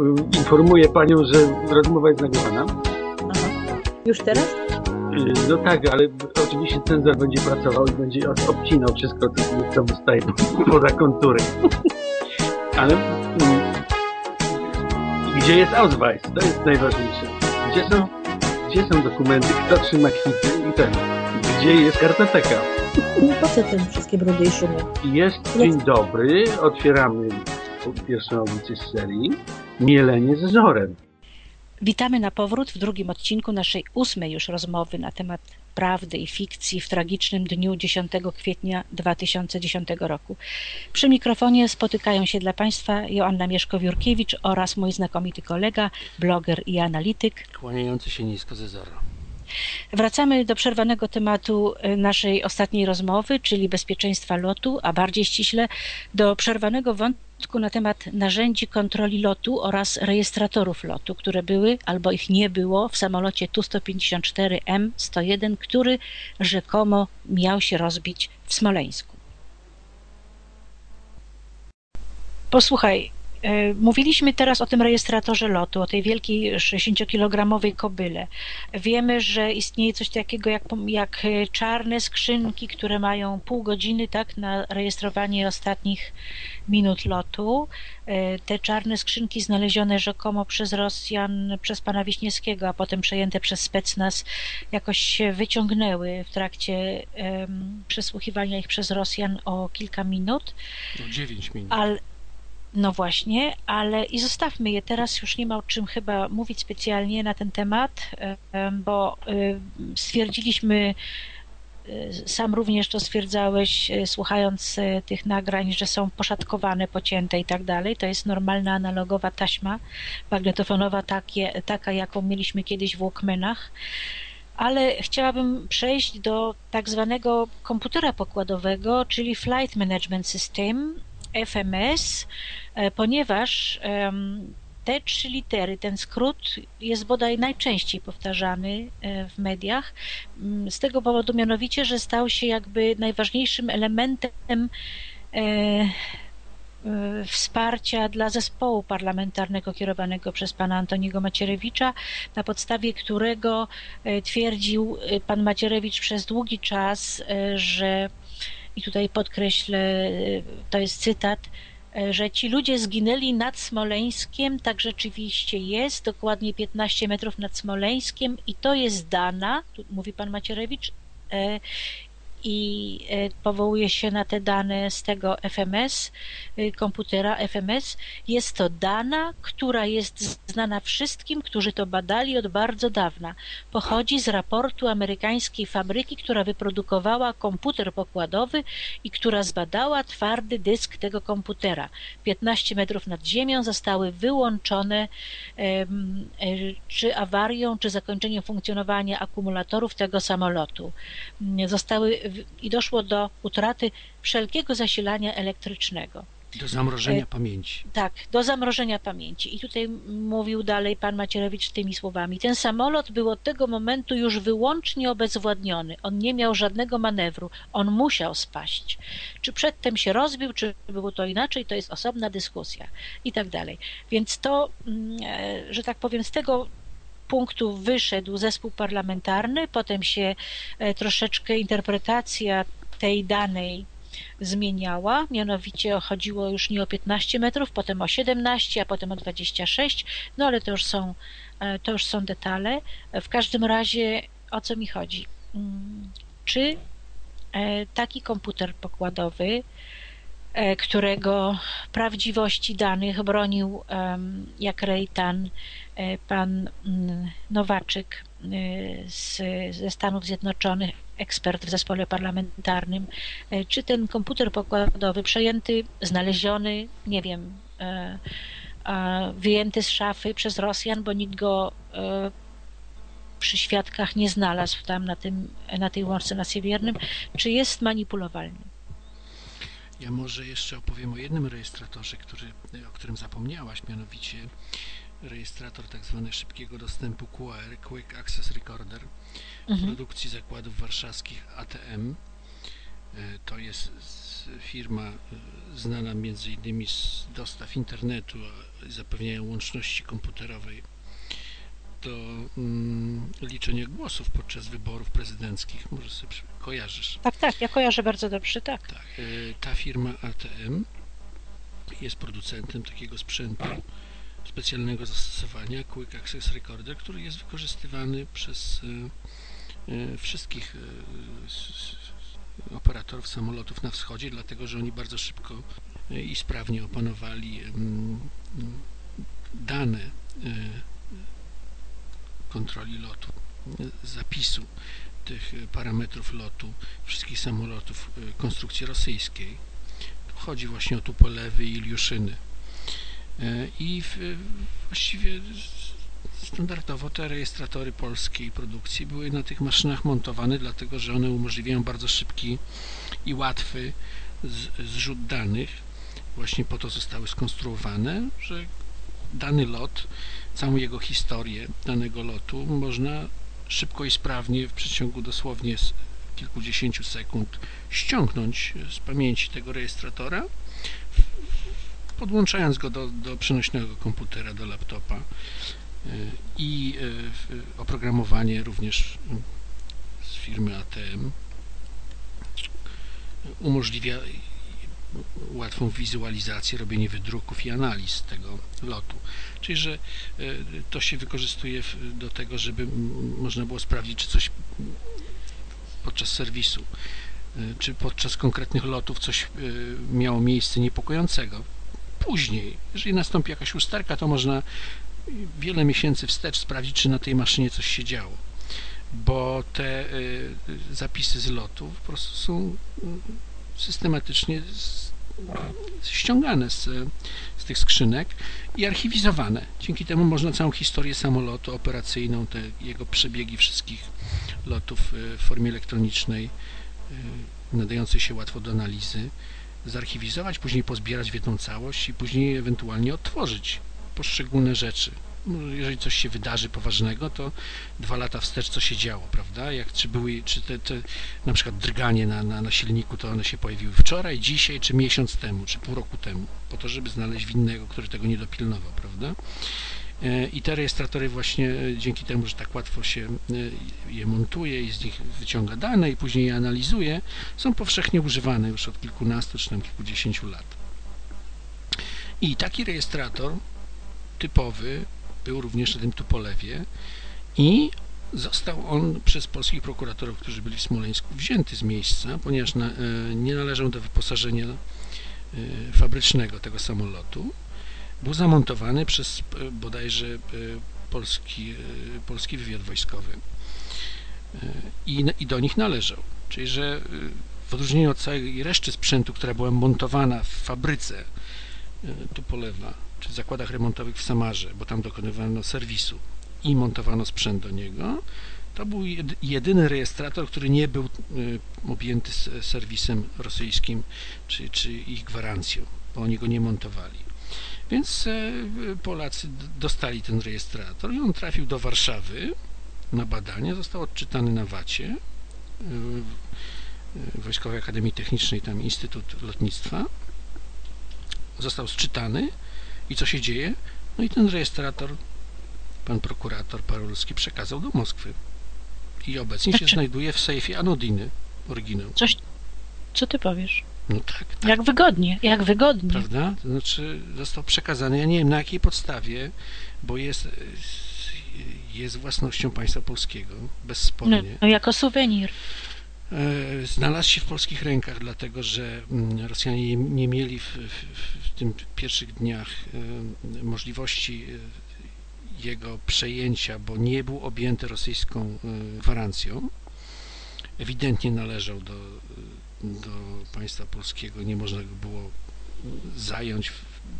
y, informuję panią, że rozmowa jest nagrywana. Aha. Już teraz? Y, No tak, ale oczywiście cenzor będzie pracował i będzie obcinał wszystko, co co zostaje poza kontury. Ale mm, gdzie jest Ausweis? To jest najważniejsze. Gdzie są, gdzie są dokumenty, kto trzyma kwity i ten. Gdzie jest kartoteka? No po co te wszystkie brudy i szumy? Jest dzień dobry, otwieramy pierwszą audycję z serii Mielenie z żorem. Witamy na powrót w drugim odcinku naszej ósmej już rozmowy na temat prawdy i fikcji w tragicznym dniu 10 kwietnia 2010 roku. Przy mikrofonie spotykają się dla Państwa Joanna Mieszko-Wiórkiewicz oraz mój znakomity kolega, bloger i analityk. Kłaniający się nisko ze zora. Wracamy do przerwanego tematu y, naszej ostatniej rozmowy, czyli bezpieczeństwa lotu, a bardziej ściśle do przerwanego wątku na temat narzędzi kontroli lotu oraz rejestratorów lotu, które były albo ich nie było w samolocie Tu-154M101, który rzekomo miał się rozbić w Smoleńsku. Posłuchaj, mówiliśmy teraz o tym rejestratorze lotu, o tej wielkiej 60-kilogramowej kobyle. Wiemy, że istnieje coś takiego jak, jak e, czarne skrzynki, które mają pół godziny tak, na rejestrowanie ostatnich minut lotu. E, Te czarne skrzynki znalezione rzekomo przez Rosjan, przez pana Wiśniewskiego, a potem przejęte przez Specnaz, jakoś się wyciągnęły w trakcie em, przesłuchiwania ich przez Rosjan o kilka minut. No 9 minut. Ale, no właśnie, ale i zostawmy je teraz, już nie ma o czym chyba mówić specjalnie na ten temat, em, bo stwierdziliśmy, e, sam również to stwierdzałeś, e, słuchając e, tych nagrań, że są poszatkowane, pocięte i tak dalej. To jest normalna analogowa taśma magnetofonowa, takie, taka jaką mieliśmy kiedyś w Walkmanach. Ale chciałabym przejść do tak zwanego komputera pokładowego, czyli Flight Management System, FMS, e, ponieważ te trzy litery, ten skrót jest bodaj najczęściej powtarzany e, w mediach. Mm, Z tego powodu mianowicie, że stał się jakby najważniejszym elementem e, wsparcia dla zespołu parlamentarnego kierowanego przez pana Antoniego Macierewicza, na podstawie którego twierdził pan Macierewicz przez długi czas, że i tutaj podkreślę, e, to jest cytat, e, że ci ludzie zginęli nad Smoleńskiem, tak rzeczywiście jest, dokładnie 15 metrów nad Smoleńskiem i to jest dana, mówi pan Macierewicz, e, i e, powołuje się na te dane z tego FMS, y, komputera FMS. Jest to dana, która jest znana wszystkim, którzy to badali od bardzo dawna. Pochodzi z raportu amerykańskiej fabryki, która wyprodukowała komputer pokładowy i która zbadała twardy dysk tego komputera. 15 metrów nad ziemią zostały wyłączone e, czy awarią, czy zakończeniem funkcjonowania akumulatorów tego samolotu. Zostały i doszło do utraty wszelkiego zasilania elektrycznego. Do zamrożenia E, pamięci. Tak, do zamrożenia pamięci. I tutaj mówił dalej pan Macierewicz tymi słowami. Ten samolot był od tego momentu już wyłącznie obezwładniony. On nie miał żadnego manewru. On musiał spaść. Czy przedtem się rozbił, czy było to inaczej, to jest osobna dyskusja i tak dalej. Więc to, mm, e, że tak powiem, z tego punktu wyszedł zespół parlamentarny, potem się e, troszeczkę interpretacja tej danej zmieniała, mianowicie chodziło już nie o 15 metrów, potem o 17, a potem o 26, no ale to już są, e, to już są detale. W każdym razie o co mi chodzi? Mm, Czy e, taki komputer pokładowy, którego prawdziwości danych bronił jak Rejtan e, pan mm, Nowaczyk e, z, ze Stanów Zjednoczonych, ekspert w zespole parlamentarnym, e, czy ten komputer pokładowy przejęty, znaleziony, nie wiem, e, e, wyjęty z szafy przez Rosjan, bo nikt go e, przy świadkach nie znalazł tam na, tym, na tej łączce na Siewiernym, czy jest manipulowalny? Ja może jeszcze opowiem o jednym rejestratorze, który, o którym zapomniałaś, mianowicie rejestrator tak zwany szybkiego dostępu QR, Quick Access Recorder, Mhm. produkcji zakładów warszawskich ATM. To jest firma znana między innymi z dostaw internetu, zapewniają łączności komputerowej do mm, liczenia głosów podczas wyborów prezydenckich. Może sobie kojarzysz. Tak, tak, ja kojarzę bardzo dobrze, tak. tak. Ta firma ATM jest producentem takiego sprzętu specjalnego zastosowania Quick Access Recorder, który jest wykorzystywany przez wszystkich operatorów samolotów na wschodzie, dlatego że oni bardzo szybko i sprawnie opanowali dane kontroli lotu, zapisu tych parametrów lotu wszystkich samolotów konstrukcji rosyjskiej. Chodzi właśnie o Tupolewy i Iliuszyny. I właściwie Standardowo te rejestratory polskiej produkcji były na tych maszynach montowane, dlatego że one umożliwiają bardzo szybki i łatwy zrzut danych. Właśnie po to zostały skonstruowane, że dany lot, całą jego historię danego lotu można szybko i sprawnie w przeciągu dosłownie kilkudziesięciu sekund ściągnąć z pamięci tego rejestratora, podłączając go do, do przenośnego komputera, do laptopa i e, oprogramowanie również z firmy ATM umożliwia łatwą wizualizację, robienie wydruków i analiz tego lotu. Czyli, że e, to się wykorzystuje do tego, żeby można było sprawdzić, czy coś podczas serwisu, e, czy podczas konkretnych lotów coś miało miejsce niepokojącego. Później, jeżeli nastąpi jakaś usterka, to można wiele miesięcy wstecz sprawdzić, czy na tej maszynie coś się działo. Bo te zapisy z lotu po prostu są y, systematycznie ściągane z, z tych skrzynek i archiwizowane. Dzięki temu można całą historię samolotu operacyjną, te jego przebiegi wszystkich lotów y, w formie elektronicznej, nadającej się łatwo do analizy, zarchiwizować, później pozbierać w jedną całość i później ewentualnie odtworzyć poszczególne rzeczy. No, jeżeli coś się wydarzy poważnego, to dwa lata wstecz co się działo, prawda? Jak, czy były, czy te, te na przykład drganie na, na, na silniku, to one się pojawiły wczoraj, dzisiaj, czy miesiąc temu, czy pół roku temu, po to, żeby znaleźć winnego, który tego nie dopilnował, prawda? E, I te rejestratory właśnie e, dzięki temu, że tak łatwo się e, je montuje i z nich wyciąga dane i później je analizuje, są powszechnie używane już od kilkunastu czy tam kilkudziesięciu lat. I taki rejestrator typowy był również na tym Tupolewie i został on przez polskich prokuratorów, którzy byli w Smoleńsku, wzięty z miejsca, ponieważ na, e, nie należał do wyposażenia e, fabrycznego tego samolotu. Był zamontowany przez e, bodajże polski, polski wywiad wojskowy i, i do nich należał. Czyli, że w odróżnieniu od całej reszty sprzętu, która była montowana w fabryce Tupolewa, czy zakładach remontowych w Samarze, bo tam dokonywano serwisu i montowano sprzęt do niego, to był jedyny rejestrator, który nie był y, objęty serwisem rosyjskim czy, czy ich gwarancją, bo oni go nie montowali. Więc e, Polacy dostali ten rejestrator i on trafił do Warszawy na badanie, został odczytany na Wacie Wojskowej Akademii Technicznej, tam Instytut Lotnictwa. Został sczytany i co się dzieje? No i ten rejestrator, pan prokurator Parulski przekazał do Moskwy. I obecnie się znajduje w sejfie Anodiny, oryginał. Coś, co ty powiesz? No tak, tak. Jak wygodnie, jak wygodnie. Prawda? To znaczy został przekazany, ja nie wiem na jakiej podstawie, bo jest, jest własnością państwa polskiego, bezspornie. No, no jako suwenir. E, znalazł się w polskich rękach, dlatego że mm, Rosjanie nie mieli w, w, w tym pierwszych dniach e, możliwości e, jego przejęcia, bo nie był objęty rosyjską gwarancją. Ewidentnie należał do, do państwa polskiego, nie można go było zająć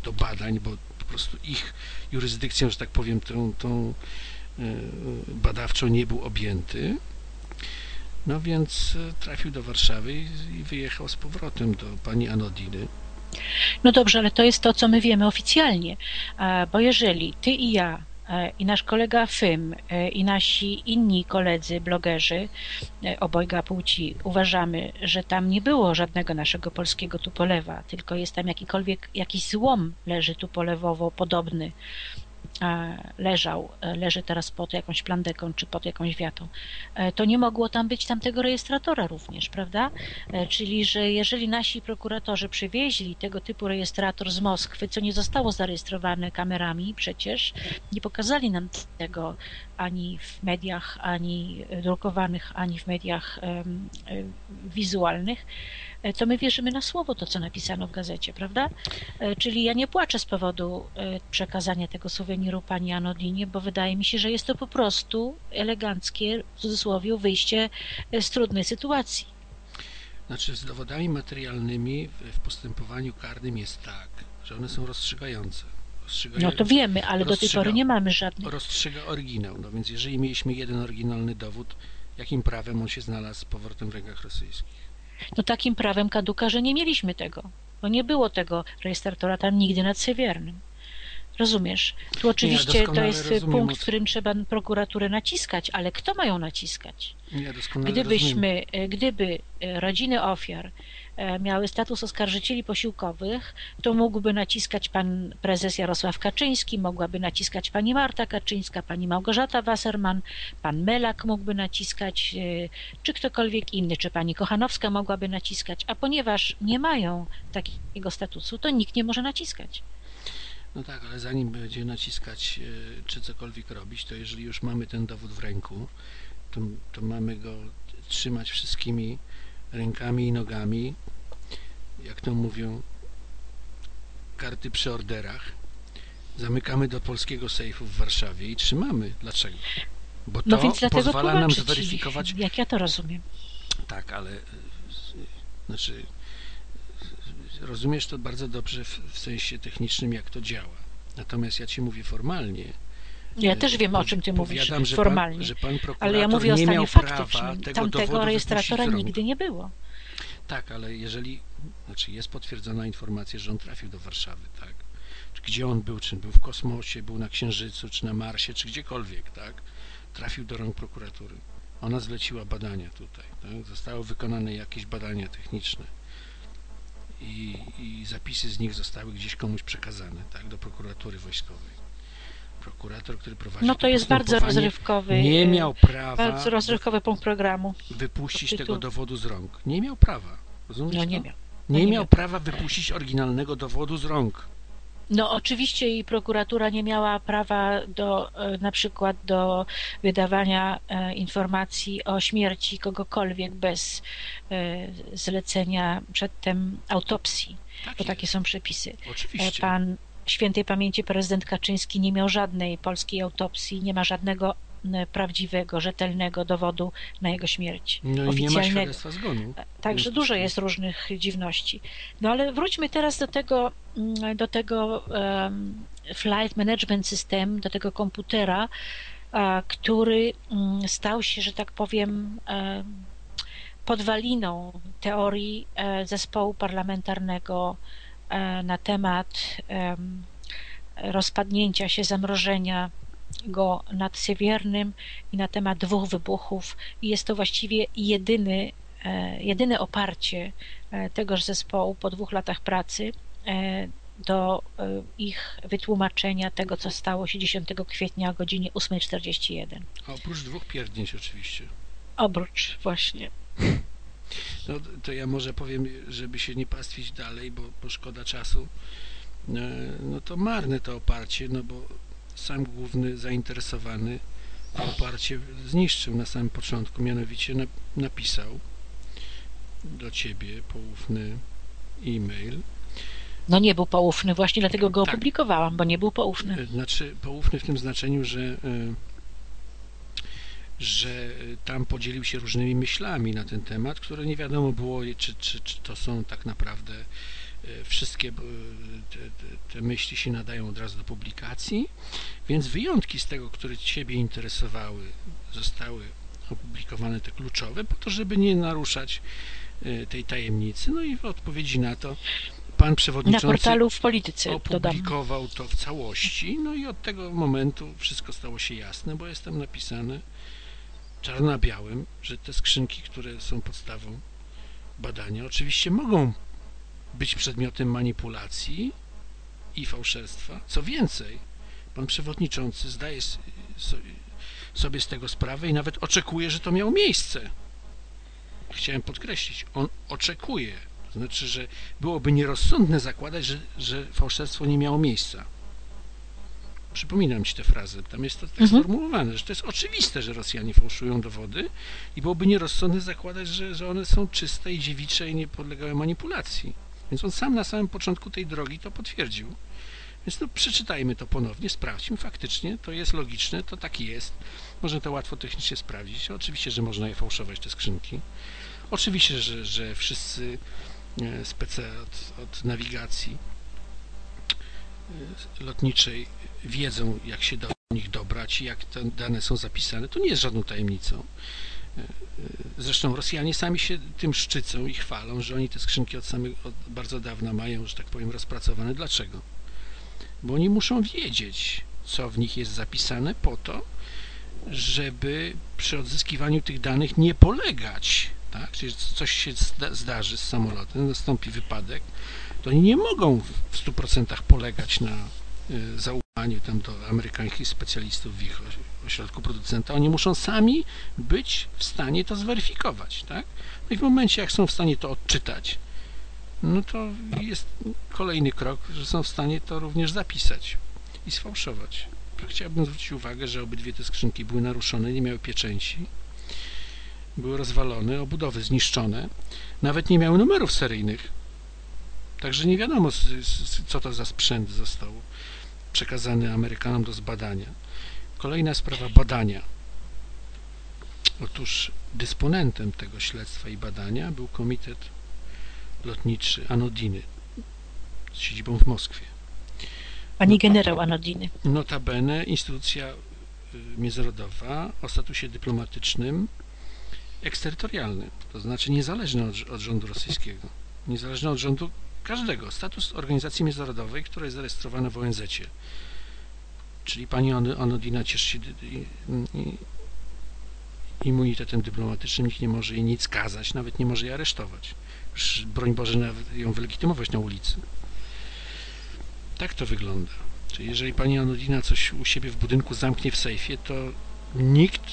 do badań, bo po prostu ich jurysdykcją, że tak powiem, tą, tą badawczą nie był objęty. No więc e, trafił do Warszawy i wyjechał z powrotem do pani Anodiny. No dobrze, ale to jest to, co my wiemy oficjalnie, bo jeżeli ty i ja e, i nasz kolega Fym e, i nasi inni koledzy blogerzy e, obojga płci uważamy, że tam nie było żadnego naszego polskiego tupolewa, tylko jest tam jakikolwiek, jakiś złom leży tupolewowo podobny leżał, leży teraz pod jakąś plandeką czy pod jakąś wiatą, to nie mogło tam być tamtego rejestratora również, prawda? Czyli, że jeżeli nasi prokuratorzy przywieźli tego typu rejestrator z Moskwy, co nie zostało zarejestrowane kamerami przecież, nie pokazali nam tego ani w mediach, ani drukowanych, ani w mediach wizualnych, E, to my wierzymy na słowo to, co napisano w gazecie, prawda? E, czyli ja nie płaczę z powodu e, przekazania tego suweniru pani Anodinie, bo wydaje mi się, że jest to po prostu eleganckie, w cudzysłowie, wyjście z trudnej sytuacji. Znaczy z dowodami materialnymi w postępowaniu karnym jest tak, że one są rozstrzygające. No to wiemy, ale do tej pory nie mamy żadnych. Rozstrzyga oryginał, no więc jeżeli mieliśmy jeden oryginalny dowód, jakim prawem on się znalazł z powrotem w rękach rosyjskich? No takim prawem kaduka, że nie mieliśmy tego, bo nie było tego rejestratora tam nigdy nad Sewiernym. Rozumiesz? Tu oczywiście ja to jest punkt, w którym trzeba prokuraturę naciskać, ale kto ma ją naciskać? Ja Gdybyśmy, rozumiem. gdyby e, rodziny ofiar e, miały status oskarżycieli posiłkowych, to mógłby naciskać pan prezes Jarosław Kaczyński, mogłaby naciskać pani Marta Kaczyńska, pani Małgorzata Wasserman, pan Melak mógłby naciskać, e, czy ktokolwiek inny, czy pani Kochanowska mogłaby naciskać, a ponieważ nie mają takiego statusu, to nikt nie może naciskać. No tak, ale zanim będzie naciskać czy cokolwiek robić, to jeżeli już mamy ten dowód w ręku, to, to mamy go trzymać wszystkimi rękami i nogami, jak to mówią karty przy orderach. Zamykamy do polskiego sejfu w Warszawie i trzymamy. Dlaczego? Bo no to no więc pozwala nam zweryfikować. Jak ja to rozumiem. Tak, ale znaczy rozumiesz to bardzo dobrze w, w sensie technicznym, jak to działa. Natomiast ja ci mówię formalnie, ja też wiem, o czym ty mówisz że formalnie. Pan, że pan ale ja mówię o stanie faktycznym. Tamtego rejestratora nigdy nie było. Tak, ale jeżeli, znaczy jest potwierdzona informacja, że on trafił do Warszawy, tak? Gdzie on był, czy był w kosmosie, był na Księżycu, czy na Marsie, czy gdziekolwiek, tak? Trafił do rąk prokuratury. Ona zleciła badania tutaj, tak? Zostały wykonane jakieś badania techniczne i, i zapisy z nich zostały gdzieś komuś przekazane, tak? Do prokuratury wojskowej prokurator, który prowadzi No to jest bardzo rozrywkowy. Nie miał prawa. Bardzo rozrywkowy punkt programu. Wypuścić tego dowodu z rąk. Nie miał prawa. Rozumiesz? No nie to? miał. Nie, no nie miał prawa wypuścić oryginalnego dowodu z rąk. No oczywiście i prokuratura nie miała prawa do e, na przykład do wydawania e, informacji o śmierci kogokolwiek bez e, zlecenia przedtem autopsji, tak bo takie są przepisy. Oczywiście. Pan świętej pamięci prezydent Kaczyński nie miał żadnej polskiej autopsji, nie ma żadnego prawdziwego, rzetelnego dowodu na jego śmierć. No oficjalnego. i nie ma zgonu. Także dużo jest różnych dziwności. No ale wróćmy teraz do tego, mm, do tego um, flight management system, do tego komputera, a, który um, stał się, że tak powiem, um, podwaliną teorii e, zespołu parlamentarnego E, na temat rozpadnięcia się, zamrożenia go nad Siewiernym i na temat dwóch wybuchów i jest to właściwie jedyny, e, jedyne oparcie e, tegoż zespołu po dwóch latach pracy do ich wytłumaczenia tego, co stało się 10 kwietnia o godzinie 8.41. A oprócz dwóch pierdnięć oczywiście. Oprócz, właśnie. No to ja może powiem, żeby się nie pastwić dalej, bo, bo szkoda czasu. E, no to marne to oparcie, no bo sam główny zainteresowany oparcie zniszczył na samym początku, mianowicie napisał do ciebie poufny e-mail. No nie był poufny, właśnie dlatego go tak. opublikowałam, bo nie był poufny. E, znaczy poufny w tym znaczeniu, że e, że tam podzielił się różnymi myślami na ten temat, które nie wiadomo było, czy, czy, czy to są tak naprawdę e, wszystkie e, te, te, myśli się nadają od razu do publikacji, więc wyjątki z tego, które Ciebie interesowały, zostały opublikowane te kluczowe, po to, żeby nie naruszać e, tej tajemnicy. No i w odpowiedzi na to pan Na przewodniczący portalu w polityce dodam. opublikował to w całości, no i od tego momentu wszystko stało się jasne, bo jest tam napisane czarno na białym, że te skrzynki, które są podstawą badania, oczywiście mogą być przedmiotem manipulacji i fałszerstwa. Co więcej, pan przewodniczący zdaje sobie z tego sprawę i nawet oczekuje, że to miało miejsce. Chciałem podkreślić, on oczekuje, to znaczy, że byłoby nierozsądne zakładać, że, że fałszerstwo nie miało miejsca. Przypominam ci tę frazę, tam jest to tak Mhm. sformułowane, że to jest oczywiste, że Rosjanie fałszują dowody i byłoby nierozsądne zakładać, że, że one są czyste i dziewicze i nie podlegały manipulacji. Więc on sam na samym początku tej drogi to potwierdził. Więc no, przeczytajmy to ponownie, sprawdźmy faktycznie, to jest logiczne, to tak jest. Można to łatwo technicznie sprawdzić. Oczywiście, że można je fałszować, te skrzynki. Oczywiście, że, że wszyscy e, spece od, od nawigacji e, lotniczej wiedzą, jak się do nich dobrać i jak te dane są zapisane. To nie jest żadną tajemnicą. Zresztą Rosjanie sami się tym szczycą i chwalą, że oni te skrzynki od, samych, od bardzo dawna mają, że tak powiem, rozpracowane. Dlaczego? Bo oni muszą wiedzieć, co w nich jest zapisane po to, żeby przy odzyskiwaniu tych danych nie polegać. Tak? Czyli coś się zda- zdarzy z samolotem, nastąpi wypadek, to oni nie mogą w 100% polegać na y, zaufaniu tam do amerykańskich specjalistów w ich oś- ośrodku producenta. Oni muszą sami być w stanie to zweryfikować. Tak? No i w momencie, jak są w stanie to odczytać, no to jest kolejny krok, że są w stanie to również zapisać i sfałszować. Chciałbym zwrócić uwagę, że obydwie te skrzynki były naruszone, nie miały pieczęci, były rozwalone, obudowy zniszczone, nawet nie miały numerów seryjnych. Także nie wiadomo, co to za sprzęt został przekazany Amerykanom do zbadania. Kolejna sprawa badania. Otóż dysponentem tego śledztwa i badania był Komitet Lotniczy Anodiny z siedzibą w Moskwie. Pani generał Anodiny. Notabene instytucja y, międzynarodowa o statusie dyplomatycznym eksterytorialnym, to znaczy niezależny od, od rządu rosyjskiego, niezależny od rządu każdego. Status organizacji międzynarodowej, która jest zarejestrowana w ONZ. -cie. Czyli pani Onodina cieszy się immunitetem dyplomatycznym, nikt nie może jej nic kazać, nawet nie może jej aresztować. Już, broń Boże, nawet ją wylegitymować na ulicy. Tak to wygląda. Czyli jeżeli pani Anodina coś u siebie w budynku zamknie w sejfie, to nikt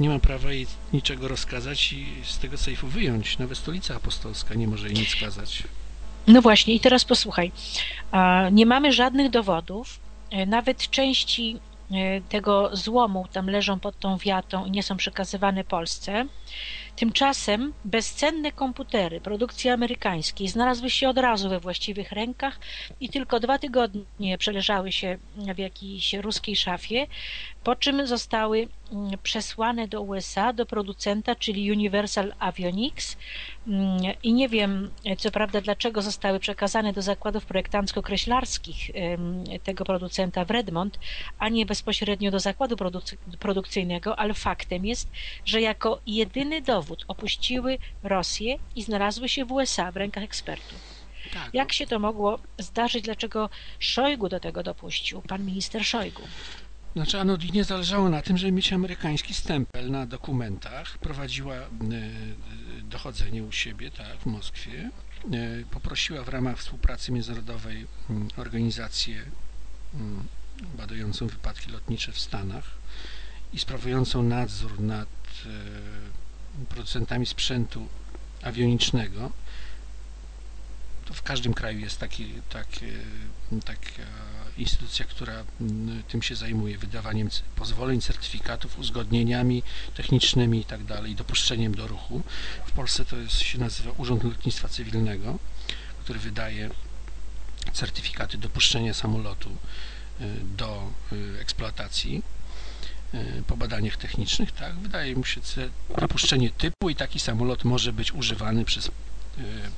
nie ma prawa jej niczego rozkazać i z tego sejfu wyjąć. Nawet stolica apostolska nie może jej nic kazać. No właśnie, i teraz posłuchaj. Nie mamy żadnych dowodów, e, nawet części e, tego złomu tam leżą pod tą wiatą i nie są przekazywane Polsce. Tymczasem bezcenne komputery produkcji amerykańskiej znalazły się od razu we właściwych rękach i tylko dwa tygodnie przeleżały się w jakiejś ruskiej szafie, po czym zostały mm, przesłane do USA, do producenta, czyli Universal Avionics. Mm, I nie wiem, co prawda, dlaczego zostały przekazane do zakładów projektancko-kreślarskich tego producenta w Redmond, a nie bezpośrednio do zakładu produk- produkcyjnego, ale faktem jest, że jako jedyny dowód opuściły Rosję i znalazły się w USA w rękach ekspertów. Tak, Jak się to mogło zdarzyć? Dlaczego Szojgu do tego dopuścił? Pan minister Szojgu. Znaczy Anodinie zależało na tym, żeby mieć amerykański stempel na dokumentach. Prowadziła e, dochodzenie u siebie, tak, w Moskwie. E, Poprosiła w ramach współpracy międzynarodowej mm, organizację mm, badającą wypadki lotnicze w Stanach i sprawującą nadzór nad e, producentami sprzętu awionicznego. To w każdym kraju jest taki, taki, taka instytucja, która mm, tym się zajmuje, wydawaniem pozwoleń, certyfikatów, uzgodnieniami technicznymi i tak dopuszczeniem do ruchu. W Polsce to jest, się nazywa Urząd Lotnictwa Cywilnego, który wydaje certyfikaty dopuszczenia samolotu y, do y, eksploatacji y, po badaniach technicznych, tak, wydaje mu się dopuszczenie typu i taki samolot może być używany przez,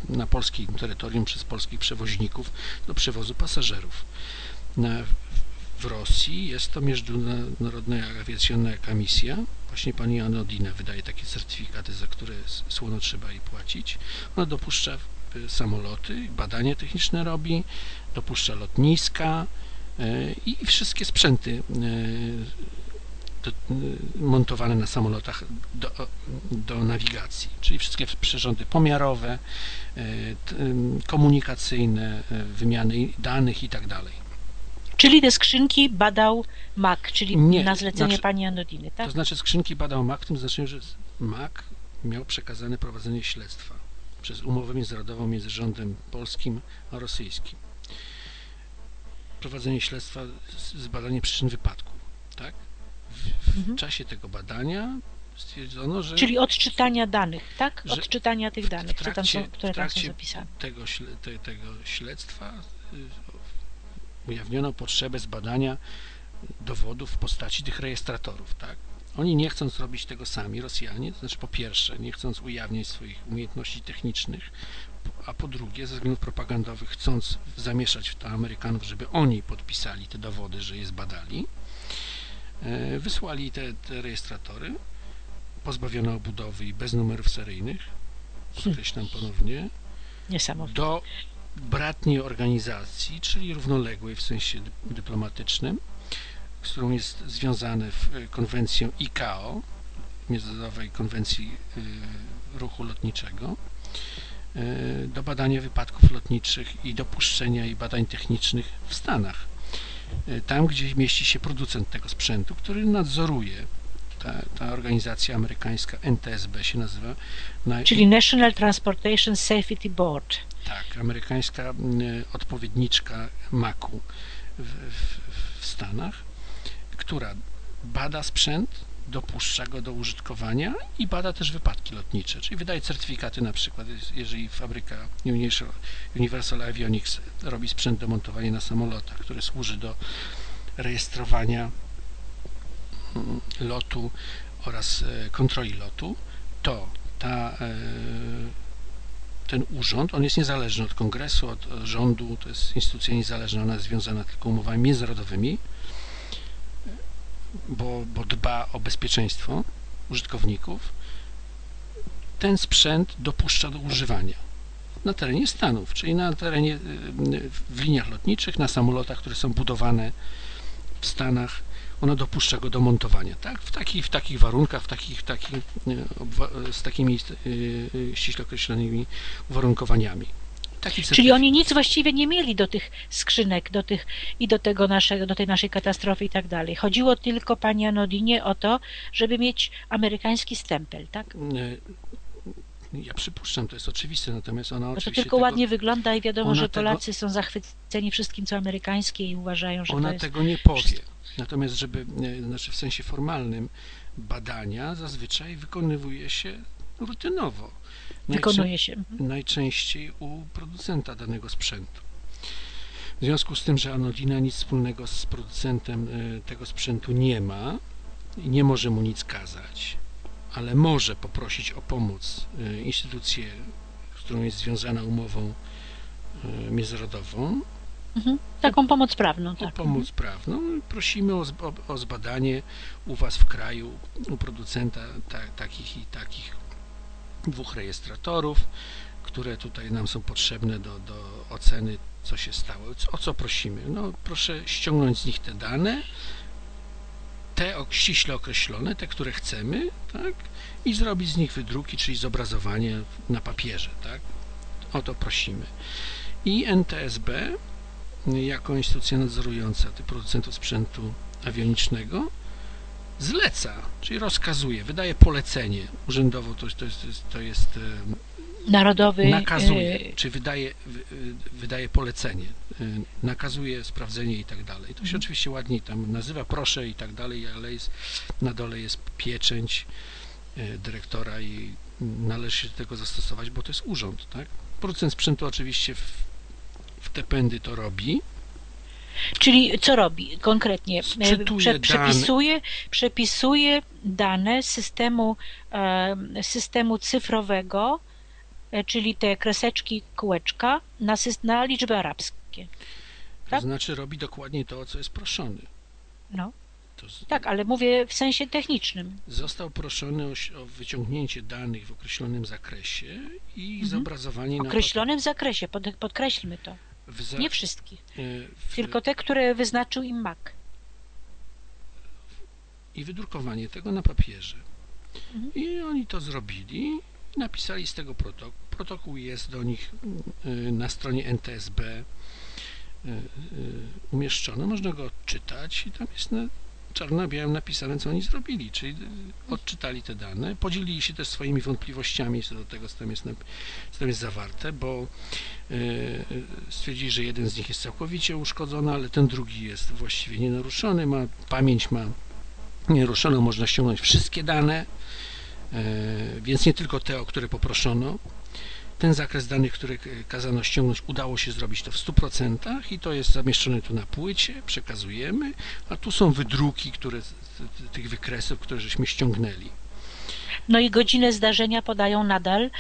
na polskim terytorium przez polskich przewoźników do przewozu pasażerów. W Rosji jest to Międzynarodna Awiacyjna Komisja. Właśnie pani Anodina wydaje takie certyfikaty, za które słono trzeba jej płacić. Ona dopuszcza y, samoloty, badania techniczne robi, dopuszcza lotniska y, i wszystkie sprzęty y, montowane na samolotach do, do nawigacji, czyli wszystkie przyrządy pomiarowe, komunikacyjne, wymiany danych i tak. Czyli te skrzynki badał Mac, czyli Nie, na zlecenie znaczy- pani Anodiny, tak? To znaczy skrzynki badał MAC w tym znaczeniu, że MAC miał przekazane prowadzenie śledztwa przez umowę międzynarodową między rządem polskim a rosyjskim. Prowadzenie śledztwa z, z badania przyczyn wypadku, tak? W, w Mhm. czasie tego badania stwierdzono, że Czyli odczytania danych, tak? Odczytania tych danych, które tam są, trakcie- które tam są trakcie zapisane. tego, śle- te, tego śledztwa y, ujawniono potrzebę zbadania dowodów w postaci tych rejestratorów, tak? Oni nie chcąc robić tego sami, Rosjanie, to znaczy po pierwsze, nie chcąc ujawniać swoich umiejętności technicznych, a po drugie, ze względów propagandowych, chcąc zamieszać w to Amerykanów, żeby oni podpisali te dowody, że je zbadali, e, wysłali te, te rejestratory pozbawione obudowy i bez numerów seryjnych, podkreślam ponownie, Niesamowite. do bratniej organizacji, czyli równoległej w sensie dy- dyplomatycznym, z którą jest związane e, konwencją ICAO, Międzynarodowej Konwencji y, Ruchu Lotniczego, y, do badania wypadków lotniczych i dopuszczenia i badań technicznych w Stanach. Y, Tam, gdzie mieści się producent tego sprzętu, który nadzoruje ta, ta organizacja amerykańska, NTSB się nazywa. Na, Czyli National Transportation Safety Board. Tak, amerykańska odpowiedniczka MAC-u w, w, w Stanach, która bada sprzęt, dopuszcza go do użytkowania i bada też wypadki lotnicze, czyli wydaje certyfikaty na przykład, jeżeli fabryka Universal, Universal Avionics robi sprzęt do montowania na samolotach, który służy do rejestrowania mm, lotu oraz e, kontroli lotu, to ta e, ten urząd, on jest niezależny od kongresu, od e, rządu, to jest instytucja niezależna, ona jest związana tylko umowami międzynarodowymi, bo, bo dba o bezpieczeństwo użytkowników. Ten sprzęt dopuszcza do używania na terenie Stanów, czyli na terenie, y, w liniach lotniczych, na samolotach, które są budowane w Stanach, ono dopuszcza go do montowania, tak? W, takich, w takich warunkach, w takich, w z takimi y, y, ściśle określonymi uwarunkowaniami. Taki Czyli oni nic właściwie nie mieli do tych skrzynek, do tych i do tego naszego, do tej naszej katastrofy i tak dalej. Chodziło tylko pani Anodinie o to, żeby mieć amerykański stempel, tak? Y, Ja przypuszczam, to jest oczywiste, natomiast ona Bo to oczywiście tylko tego, ładnie wygląda i wiadomo, ona że tego- Polacy są zachwyceni wszystkim, co amerykańskie i uważają, że to ona tego nie powie. wszystko. Natomiast, żeby, e, znaczy w sensie formalnym, badania zazwyczaj wykonywuje się rutynowo. Wykonuje się. Mhm. najczęściej u producenta danego sprzętu. W związku z tym, że Anodina nic wspólnego z producentem e, tego sprzętu nie ma i nie może mu nic kazać, ale może poprosić o pomoc e, instytucję, z którą jest związana umową międzynarodową, Mhm. Taką pomoc prawną, tak. pomoc prawną. Prosimy o, o, zbadanie u Was w kraju, u producenta ta, takich i takich dwóch rejestratorów, które tutaj nam są potrzebne do, do oceny, co się stało. O co prosimy? No, proszę ściągnąć z nich te dane, te ściśle określone, te, które chcemy, tak? I zrobić z nich wydruki, czyli zobrazowanie na papierze, tak? O to prosimy. I NTSB jako instytucja nadzorująca tych producentów sprzętu awionicznego zleca, czyli rozkazuje, wydaje polecenie urzędowo, to, to jest, to jest e, Narodowy... nakazuje, e, czy wydaje, wy- y, wydaje polecenie, nakazuje sprawdzenie i tak dalej. To się Mhm. oczywiście ładniej tam nazywa, proszę i tak dalej, ale jest, na dole jest pieczęć dyrektora i należy się do tego zastosować, bo to jest urząd, tak? Producent sprzętu oczywiście w te pędy to robi, Czyli co robi konkretnie? E, Sczytuje dane. przepisuje, przepisuje dane systemu, e, systemu cyfrowego, e, czyli te kreseczki, kółeczka na, na liczby arabskie. to Tak? znaczy robi dokładnie to, o co jest proszony. No. To z... Tak, ale mówię w sensie technicznym. Został proszony o, o wyciągnięcie danych w określonym zakresie i Mhm. zobrazowanie W na określonym zakresie, pod, podkreślmy to. Za... Nie wszystkich, e, w... tylko te, które wyznaczył im Mac. i wydrukowanie tego na papierze. Mhm. I oni to zrobili napisali z tego protokół. Protokół jest do nich y, na stronie NTSB y, y, umieszczony. Można go odczytać i tam jest na czarno na białym napisane, co oni zrobili, czyli odczytali te dane, podzielili się też swoimi wątpliwościami co do tego, co tam jest, co tam jest zawarte, bo y, stwierdzili, że jeden z nich jest całkowicie uszkodzony, ale ten drugi jest właściwie nienaruszony, ma pamięć ma nieruszoną, można ściągnąć wszystkie dane, e, więc nie tylko te, o które poproszono. Ten zakres danych, który k- kazano ściągnąć, udało się zrobić to w 100% i to jest zamieszczone tu na płycie, przekazujemy, a tu są wydruki, które, tych wykresów, które żeśmy ściągnęli. No i godzinę zdarzenia podają nadal y,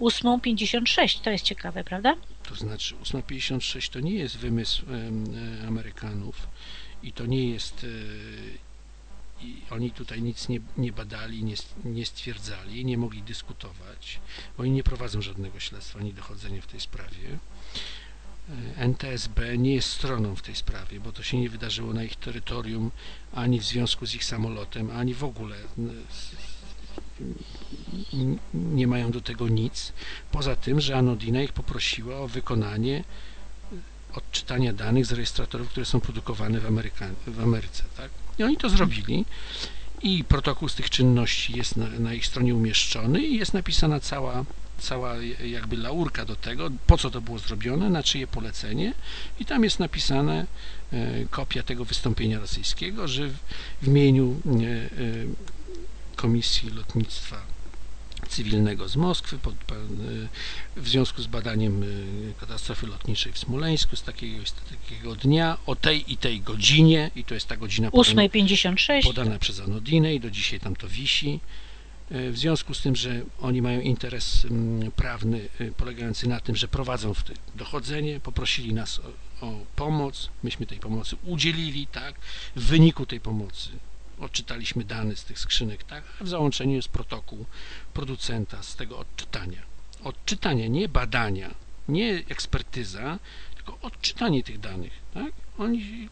8.56. To jest ciekawe, prawda? To znaczy 856 to nie jest wymysł e, Amerykanów i to nie jest e, i oni tutaj nic nie, nie badali, nie, nie stwierdzali, nie mogli dyskutować. Oni nie prowadzą żadnego śledztwa ani dochodzenia w tej sprawie. E, NTSB nie jest stroną w tej sprawie, bo to się nie wydarzyło na ich terytorium, ani w związku z ich samolotem, ani w ogóle. Nie mają do tego nic. Poza tym, że Anodina ich poprosiła o wykonanie odczytania danych z rejestratorów, które są produkowane w, Ameryka, w Ameryce. Tak? I oni to zrobili i protokół z tych czynności jest na, na ich stronie umieszczony i jest napisana cała, cała jakby laurka do tego, po co to było zrobione, na czyje polecenie. I tam jest napisane e, kopia tego wystąpienia rosyjskiego, że w, w imieniu e, e, Komisji Lotnictwa Cywilnego z Moskwy pod, e, w związku z badaniem e, katastrofy lotniczej w Smoleńsku z takiego, z takiego dnia o tej i tej godzinie i to jest ta godzina podana, 8.56. podana przez Anodinę i do dzisiaj tam to wisi. E, W związku z tym, że oni mają interes prawny polegający na tym, że prowadzą w dochodzenie, poprosili nas o, o pomoc, myśmy tej pomocy udzielili, tak? W wyniku tej pomocy odczytaliśmy dane z tych skrzynek, tak? A w załączeniu jest protokół producenta z tego odczytania. Odczytanie, nie badania, nie ekspertyza, tylko odczytanie tych danych, tak? Oni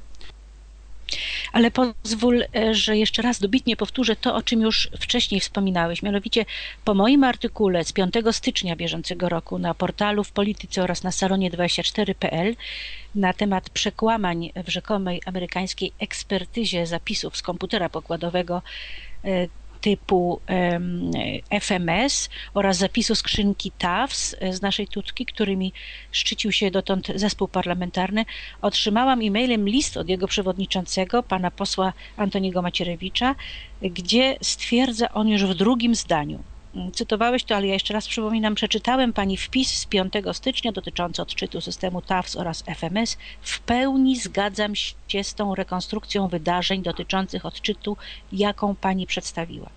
Ale pozwól, e, że jeszcze raz dobitnie powtórzę to, o czym już wcześniej wspominałeś. Mianowicie po moim artykule z 5 stycznia bieżącego roku na portalu w Polityce oraz na salonie 24.pl na temat przekłamań w rzekomej amerykańskiej ekspertyzie zapisów z komputera pokładowego e, typu FMS oraz zapisu skrzynki TAWS e, z naszej tutki, którymi szczycił się dotąd zespół parlamentarny, otrzymałam e-mailem list od jego przewodniczącego, pana posła Antoniego Macierewicza, gdzie stwierdza on już w drugim zdaniu. Cytowałeś to, ale ja jeszcze raz przypominam, przeczytałem pani wpis z 5 stycznia dotyczący odczytu systemu TAWS oraz FMS. W pełni zgadzam się z tą rekonstrukcją wydarzeń dotyczących odczytu, jaką pani przedstawiła.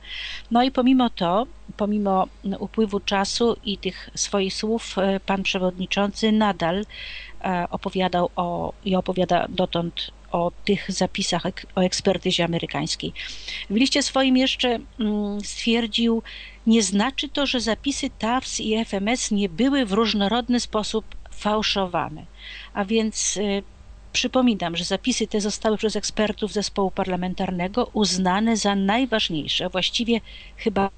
No i pomimo to, pomimo upływu czasu i tych swoich słów, e, pan przewodniczący nadal e, opowiadał o, i opowiada dotąd o tych zapisach o ekspertyzie amerykańskiej. W liście swoim jeszcze mm, stwierdził, nie znaczy to, że zapisy TAWS i FMS nie były w różnorodny sposób fałszowane. A więc y, przypominam, że zapisy te zostały przez ekspertów zespołu parlamentarnego uznane za najważniejsze, właściwie chyba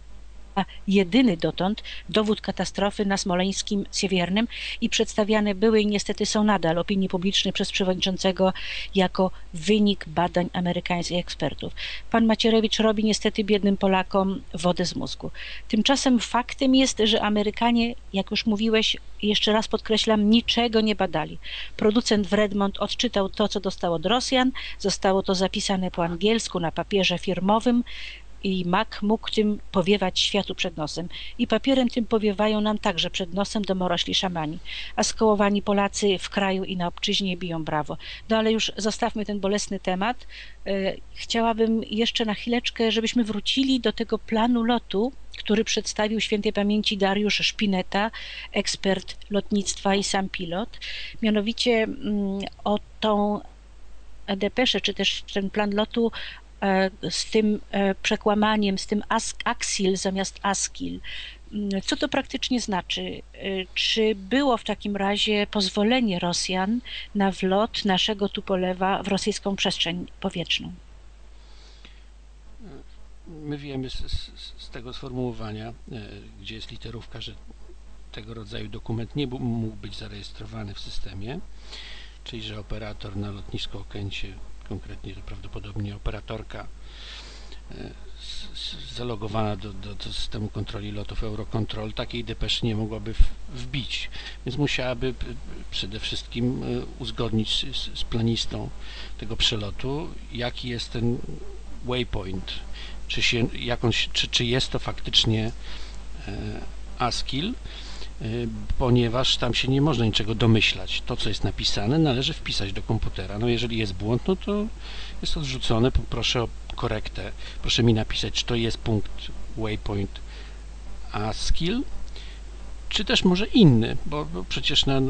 jedyny dotąd dowód katastrofy na Smoleńskim Siewiernym i przedstawiane były i niestety są nadal opinii publicznej przez przewodniczącego jako wynik badań amerykańskich ekspertów. Pan Macierewicz robi niestety biednym Polakom wodę z mózgu. Tymczasem faktem jest, że Amerykanie, jak już mówiłeś, jeszcze raz podkreślam, niczego nie badali. Producent w Redmond odczytał to, co dostał od Rosjan, zostało to zapisane po angielsku na papierze firmowym, i mak mógł tym powiewać światu przed nosem. I papierem tym powiewają nam także przed nosem domorośli szamani. A skołowani Polacy w kraju i na obczyźnie biją brawo. No ale już zostawmy ten bolesny temat. E, Chciałabym jeszcze na chwileczkę, żebyśmy wrócili do tego planu lotu, który przedstawił świętej pamięci Dariusz Szpineta, ekspert lotnictwa i sam pilot. Mianowicie mm, o tą depeszę, czy też ten plan lotu e, z tym e, przekłamaniem, z tym ask, zamiast askil. Mm, Co to praktycznie znaczy? E, Czy było w takim razie pozwolenie Rosjan na wlot naszego Tupolewa w rosyjską przestrzeń powietrzną? My wiemy z, z, z tego sformułowania, e, gdzie jest literówka, że tego rodzaju dokument nie mógł być zarejestrowany w systemie, czyli że operator na lotnisku Okęcie, konkretnie to prawdopodobnie operatorka e, zalogowana do, do, do systemu kontroli lotów Eurocontrol, takiej depeszy nie mogłaby wbić, więc musiałaby przede wszystkim e, uzgodnić z, z- planistą tego przelotu, jaki jest ten waypoint, czy, się jakąś, czy, czy jest to faktycznie e, ASCII, e, ponieważ tam się nie można niczego domyślać. To, co jest napisane, należy wpisać do komputera. No jeżeli jest błąd, no to jest odrzucone. Proszę o korektę. Proszę mi napisać, czy to jest punkt waypoint ASCII, czy też może inny, bo, bo przecież na,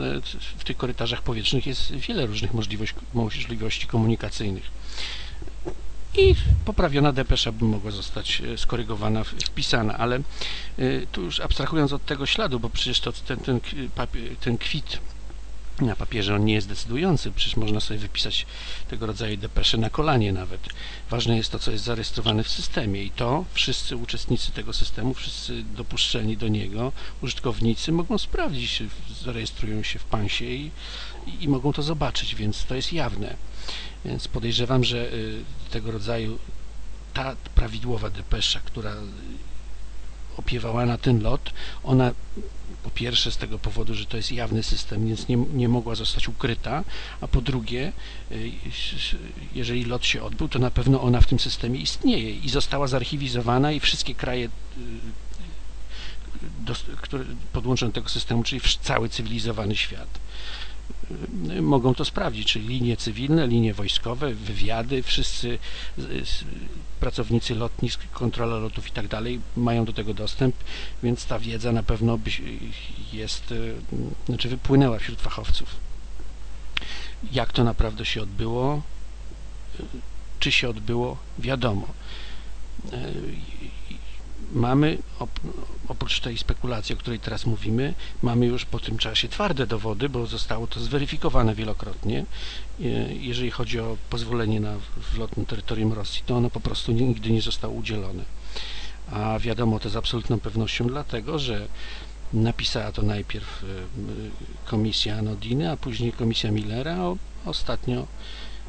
w tych korytarzach powietrznych jest wiele różnych możliwości komunikacyjnych i poprawiona depesza by mogła zostać e, skorygowana, wpisana, ale e, tu już abstrahując od tego śladu, bo przecież to, ten, ten, ten kwit na papierze on nie jest decydujący, przecież można sobie wypisać tego rodzaju depesze na kolanie nawet. Ważne jest to, co jest zarejestrowane w systemie i to wszyscy uczestnicy tego systemu, wszyscy dopuszczeni do niego, użytkownicy mogą sprawdzić, zarejestrują się w pansie i, i mogą to zobaczyć, więc to jest jawne. Więc podejrzewam, że y, tego rodzaju ta prawidłowa depesza, która opiewała na ten lot, ona po pierwsze z tego powodu, że to jest jawny system, więc nie, nie mogła zostać ukryta, a po drugie, y, jeżeli lot się odbył, to na pewno ona w tym systemie istnieje i została zarchiwizowana i wszystkie kraje y, dos- które podłączone do tego systemu, czyli cały cywilizowany świat mogą to sprawdzić, czyli linie cywilne, linie wojskowe, wywiady, wszyscy y, pracownicy lotnisk, kontrola lotów i tak dalej mają do tego dostęp, więc ta wiedza na pewno jest, y, znaczy wypłynęła wśród fachowców. Jak to naprawdę się odbyło, y, czy się odbyło, wiadomo. Mamy, op- oprócz tej spekulacji, o której teraz mówimy, mamy już po tym czasie twarde dowody, bo zostało to zweryfikowane wielokrotnie. E, Jeżeli chodzi o pozwolenie na wlot na terytorium Rosji, to ono po prostu nigdy nie zostało udzielone. A wiadomo to z absolutną pewnością dlatego, że napisała to najpierw e, komisja Anodiny, a później komisja Millera, a ostatnio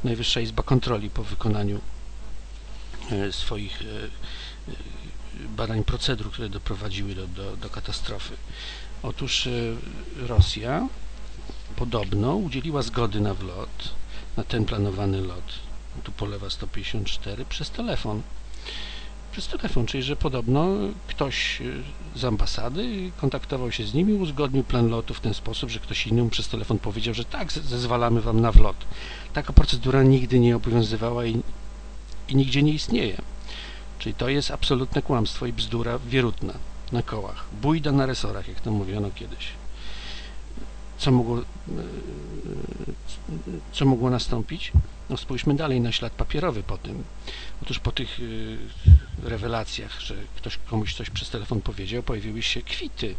Najwyższa Izba Kontroli po wykonaniu e, swoich badań procedur, które doprowadziły do, do, do katastrofy. Otóż e, Rosja podobno udzieliła zgody na wlot, na ten planowany lot, tu polewa 154, przez telefon. Przez telefon, czyli że podobno ktoś e, z ambasady kontaktował się z nimi, uzgodnił plan lotu w ten sposób, że ktoś inny mu przez telefon powiedział, że tak, zezwalamy wam na wlot. Taka procedura nigdy nie obowiązywała i, i nigdzie nie istnieje. Czyli to jest absolutne kłamstwo i bzdura wierutna na kołach. Bójda na resorach, jak to mówiono kiedyś. Co mogło, e, co mogło nastąpić? No spójrzmy dalej na ślad papierowy po tym. Otóż po tych e, rewelacjach, że ktoś komuś coś przez telefon powiedział, pojawiły się kwity.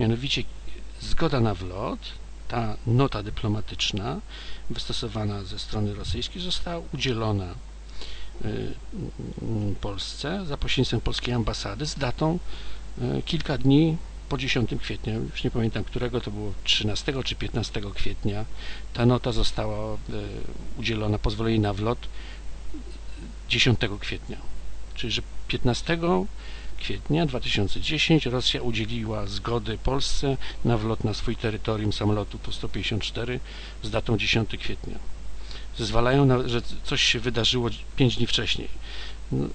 Mianowicie zgoda na wlot, ta nota dyplomatyczna wystosowana ze strony rosyjskiej została udzielona Polsce za pośrednictwem polskiej ambasady z datą y, kilka dni po 10 kwietnia, już nie pamiętam którego, to było 13 czy 15 kwietnia. Ta nota została y, udzielona, pozwolenie na wlot 10 kwietnia. Czyli, że 15 kwietnia 2010 Rosja udzieliła zgody Polsce na wlot na swój terytorium samolotu Tu-154 z datą 10 kwietnia. Zezwalają na, że coś się wydarzyło 5 dni wcześniej. No,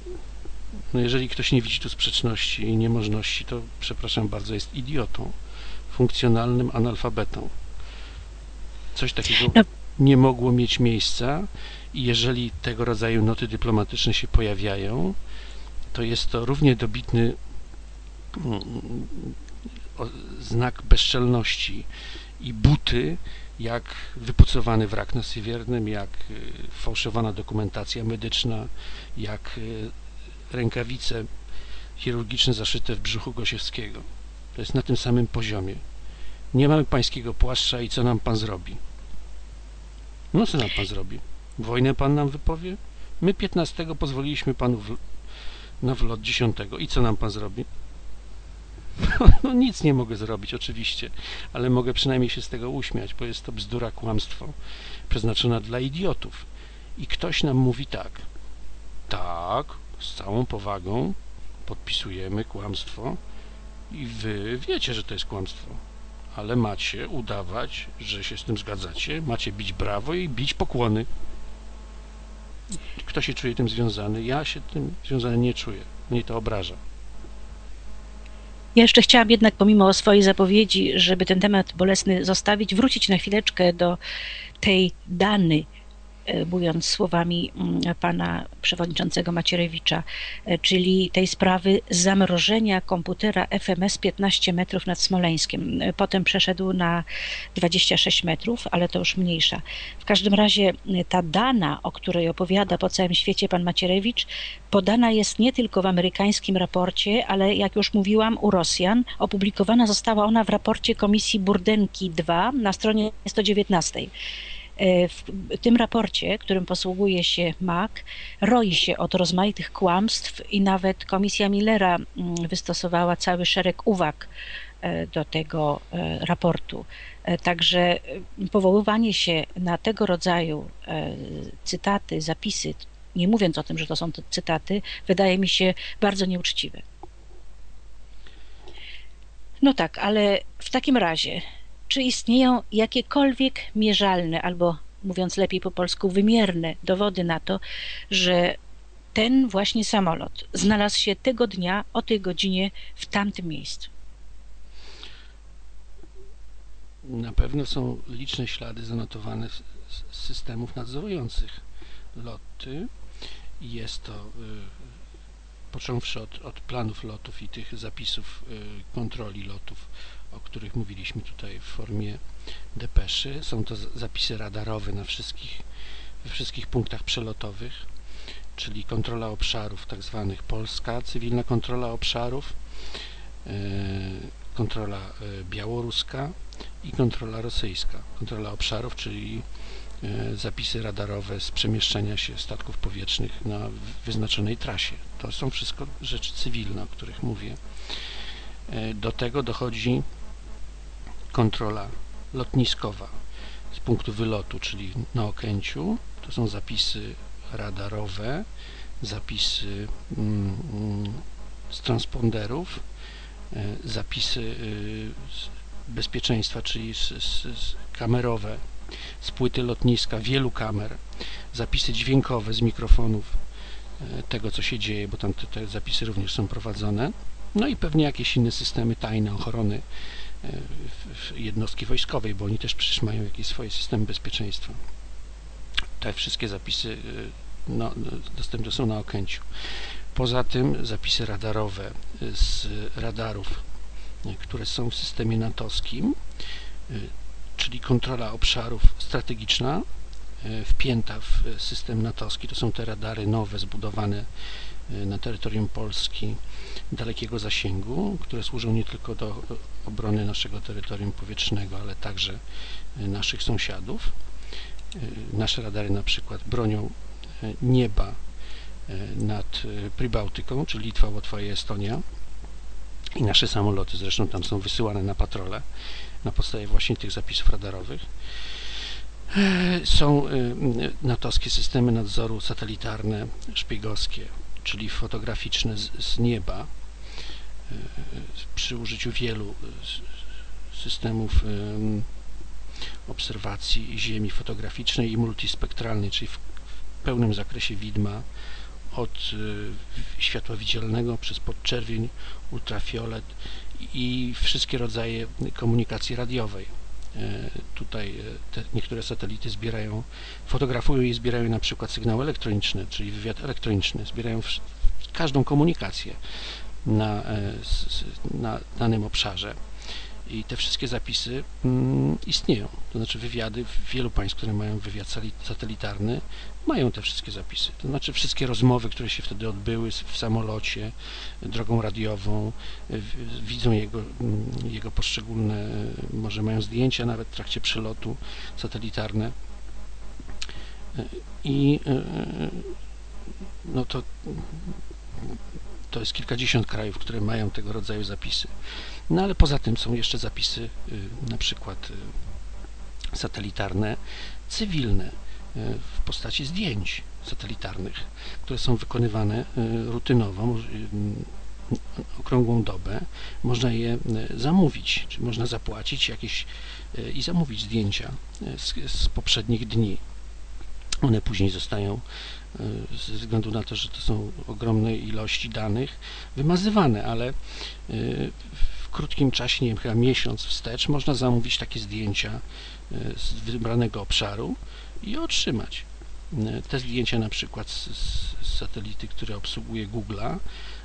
no jeżeli ktoś nie widzi tu sprzeczności i niemożności, to przepraszam bardzo, jest idiotą, funkcjonalnym analfabetą. Coś takiego No. nie mogło mieć miejsca i jeżeli tego rodzaju noty dyplomatyczne się pojawiają, to jest to równie dobitny mm, znak bezczelności i buty, jak wypucowany wrak na Siewiernym, jak fałszowana dokumentacja medyczna, jak rękawice chirurgiczne zaszyte w brzuchu Gosiewskiego. To jest na tym samym poziomie. Nie mamy pańskiego płaszcza i co nam pan zrobi? No co nam pan zrobi? Wojnę pan nam wypowie? My 15 pozwoliliśmy panu w, na wlot 10 i co nam pan zrobi? No, nic nie mogę zrobić oczywiście, ale mogę przynajmniej się z tego uśmiać, bo jest to bzdura, kłamstwo przeznaczona dla idiotów. I ktoś nam mówi tak, tak, z całą powagą podpisujemy kłamstwo i wy wiecie, że to jest kłamstwo, ale macie udawać, że się z tym zgadzacie, macie bić brawo i bić pokłony. Kto się czuje tym związany? Ja się tym związany nie czuję. Mnie to obraża. Ja jeszcze chciałam jednak, pomimo swojej zapowiedzi, żeby ten temat bolesny zostawić, wrócić na chwileczkę do tej dany, mówiąc słowami mm, pana przewodniczącego Macierewicza, e, czyli tej sprawy zamrożenia komputera FMS 15 metrów nad Smoleńskiem. E, potem przeszedł na 26 metrów, ale to już mniejsza. W każdym razie ta dana, o której opowiada po całym świecie pan Macierewicz, podana jest nie tylko w amerykańskim raporcie, ale jak już mówiłam, u Rosjan. Opublikowana została ona w raporcie Komisji Burdenki 2 na stronie 119. E, w tym raporcie, którym posługuje się MAC, roi się od rozmaitych kłamstw i nawet komisja Millera mm, wystosowała cały szereg uwag e, do tego e, raportu. Także powoływanie się na tego rodzaju cytaty, zapisy, nie mówiąc o tym, że to są cytaty, wydaje mi się bardzo nieuczciwe. No tak, ale w takim razie czy istnieją jakiekolwiek mierzalne albo mówiąc lepiej po polsku wymierne dowody na to, że ten właśnie samolot znalazł się tego dnia o tej godzinie w tamtym miejscu. Na pewno są liczne ślady zanotowane z systemów nadzorujących loty. Jest to, y, począwszy od, od planów lotów i tych zapisów y, kontroli lotów o których mówiliśmy tutaj w formie depeszy. Są to zapisy radarowe na wszystkich, we wszystkich punktach przelotowych, czyli kontrola obszarów, tak zwanych Polska, cywilna kontrola obszarów, e, kontrola e, białoruska i kontrola rosyjska. Kontrola obszarów, czyli e, zapisy radarowe z przemieszczania się statków powietrznych na wyznaczonej trasie. To są wszystko rzeczy cywilne, o których mówię. Do tego dochodzi kontrola lotniskowa z punktu wylotu, czyli na Okęciu. To są zapisy radarowe, zapisy mm, mm z transponderów, e, zapisy y, bezpieczeństwa, czyli z, z, z kamerowe, z płyty lotniska, wielu kamer, zapisy dźwiękowe z mikrofonów e, tego, co się dzieje, bo tam te, te zapisy również są prowadzone. No i pewnie jakieś inne systemy tajne ochrony jednostki wojskowej, bo oni też przecież mają jakieś swoje systemy bezpieczeństwa. Te wszystkie zapisy y, no, dostępne są na Okęciu. Poza tym zapisy radarowe z radarów, y, które są w systemie natowskim, y, czyli kontrola obszarów strategiczna, wpięta w system natowski. To są te radary nowe, zbudowane na terytorium Polski dalekiego zasięgu, które służą nie tylko do obrony naszego terytorium powietrznego, ale także e, naszych sąsiadów. E, nasze radary na przykład bronią e, nieba nad Pribałtyką, czyli Litwa, Łotwa i Estonia i nasze samoloty zresztą tam są wysyłane na patrole na podstawie właśnie tych zapisów radarowych. Są natowskie systemy nadzoru satelitarne, szpiegowskie, czyli fotograficzne z, z nieba, E, przy użyciu wielu systemów obserwacji Ziemi fotograficznej i multispektralnej, czyli w pełnym zakresie widma od światła widzialnego przez podczerwień, ultrafiolet i wszystkie rodzaje komunikacji radiowej. Tutaj niektóre satelity zbierają, fotografują i zbierają na przykład sygnały elektroniczne, czyli wywiad elektroniczny, zbierają każdą komunikację na, e, na danym obszarze. I te wszystkie zapisy mm, istnieją. To znaczy wywiady wielu państw, które mają wywiad satelitarny, mają te wszystkie zapisy. To znaczy wszystkie rozmowy, które się wtedy odbyły w samolocie, drogą radiową, widzą jego, mm, jego poszczególne, może mają zdjęcia nawet w trakcie przelotu satelitarne. I e, no to to jest kilkadziesiąt krajów, które mają tego rodzaju zapisy. No ale poza tym są jeszcze zapisy y, na przykład y, satelitarne, cywilne y, w postaci zdjęć satelitarnych, które są wykonywane rutynowo, okrągłą dobę. Można je zamówić, czy można zapłacić jakieś i zamówić zdjęcia z, z poprzednich dni. One później zostają ze względu na to, że to są ogromne ilości danych wymazywane, ale w krótkim czasie, nie wiem, chyba miesiąc wstecz, można zamówić takie zdjęcia e, z wybranego obszaru i otrzymać. Te zdjęcia na przykład z, z satelity, które obsługuje Google'a,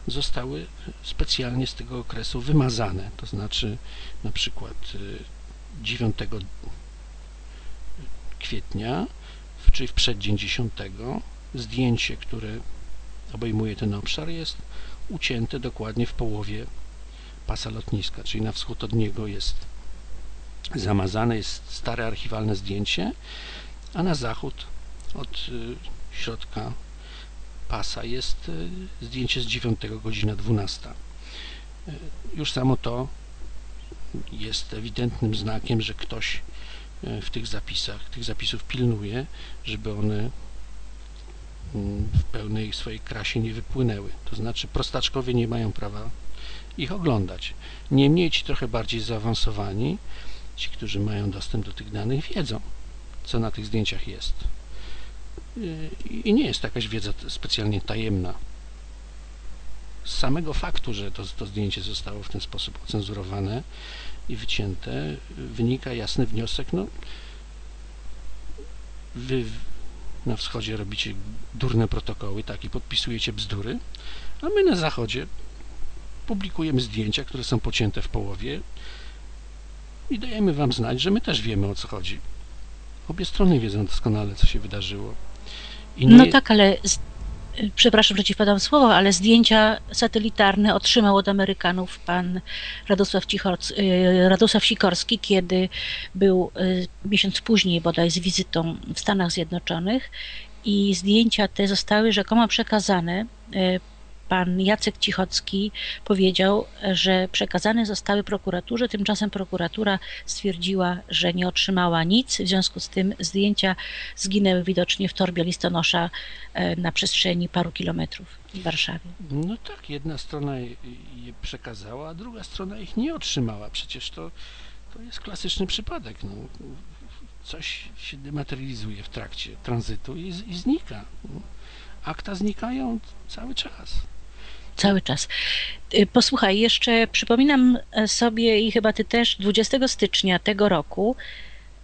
zostały specjalnie z tego okresu wymazane, to znaczy na przykład 9 e, kwietnia, czyli w przeddzień 10, zdjęcie, które obejmuje ten obszar jest ucięte dokładnie w połowie pasa lotniska, czyli na wschód od niego jest zamazane, jest stare archiwalne zdjęcie, a na zachód od y, środka pasa jest y, zdjęcie z 9 godzina 12. Y, już samo to jest ewidentnym znakiem, że ktoś w tych zapisach, tych zapisów pilnuje, żeby one w pełnej swojej krasie nie wypłynęły. To znaczy prostaczkowie nie mają prawa ich oglądać. Niemniej ci trochę bardziej zaawansowani, ci, którzy mają dostęp do tych danych, wiedzą, co na tych zdjęciach jest. I nie jest to jakaś wiedza specjalnie tajemna. Z samego faktu, że to, to zdjęcie zostało w ten sposób ocenzurowane i wycięte, wynika jasny wniosek, no wy na wschodzie robicie durne protokoły, tak, i podpisujecie bzdury, a my na zachodzie publikujemy zdjęcia, które są pocięte w połowie i dajemy Wam znać, że my też wiemy o co chodzi. Obie strony wiedzą doskonale, co się wydarzyło. Nie... No tak, ale przepraszam, że ci wpadam słowo, ale zdjęcia satelitarne otrzymał od Amerykanów pan Radosław, Cichorc, y, Radosław Sikorski, kiedy był y, miesiąc później bodaj z wizytą w Stanach Zjednoczonych. I zdjęcia te zostały rzekomo przekazane y, pan Jacek Cichocki powiedział, że przekazane zostały prokuraturze, tymczasem prokuratura stwierdziła, że nie otrzymała nic, w związku z tym zdjęcia zginęły widocznie w torbie listonosza e, na przestrzeni paru kilometrów w Warszawie. No tak, jedna strona je przekazała, a druga strona ich nie otrzymała. Przecież to, to jest klasyczny przypadek. No, coś się dematerializuje w trakcie tranzytu i, i znika. Akta znikają cały czas cały czas. Y, posłuchaj, jeszcze przypominam e, sobie i chyba ty też 20 stycznia tego roku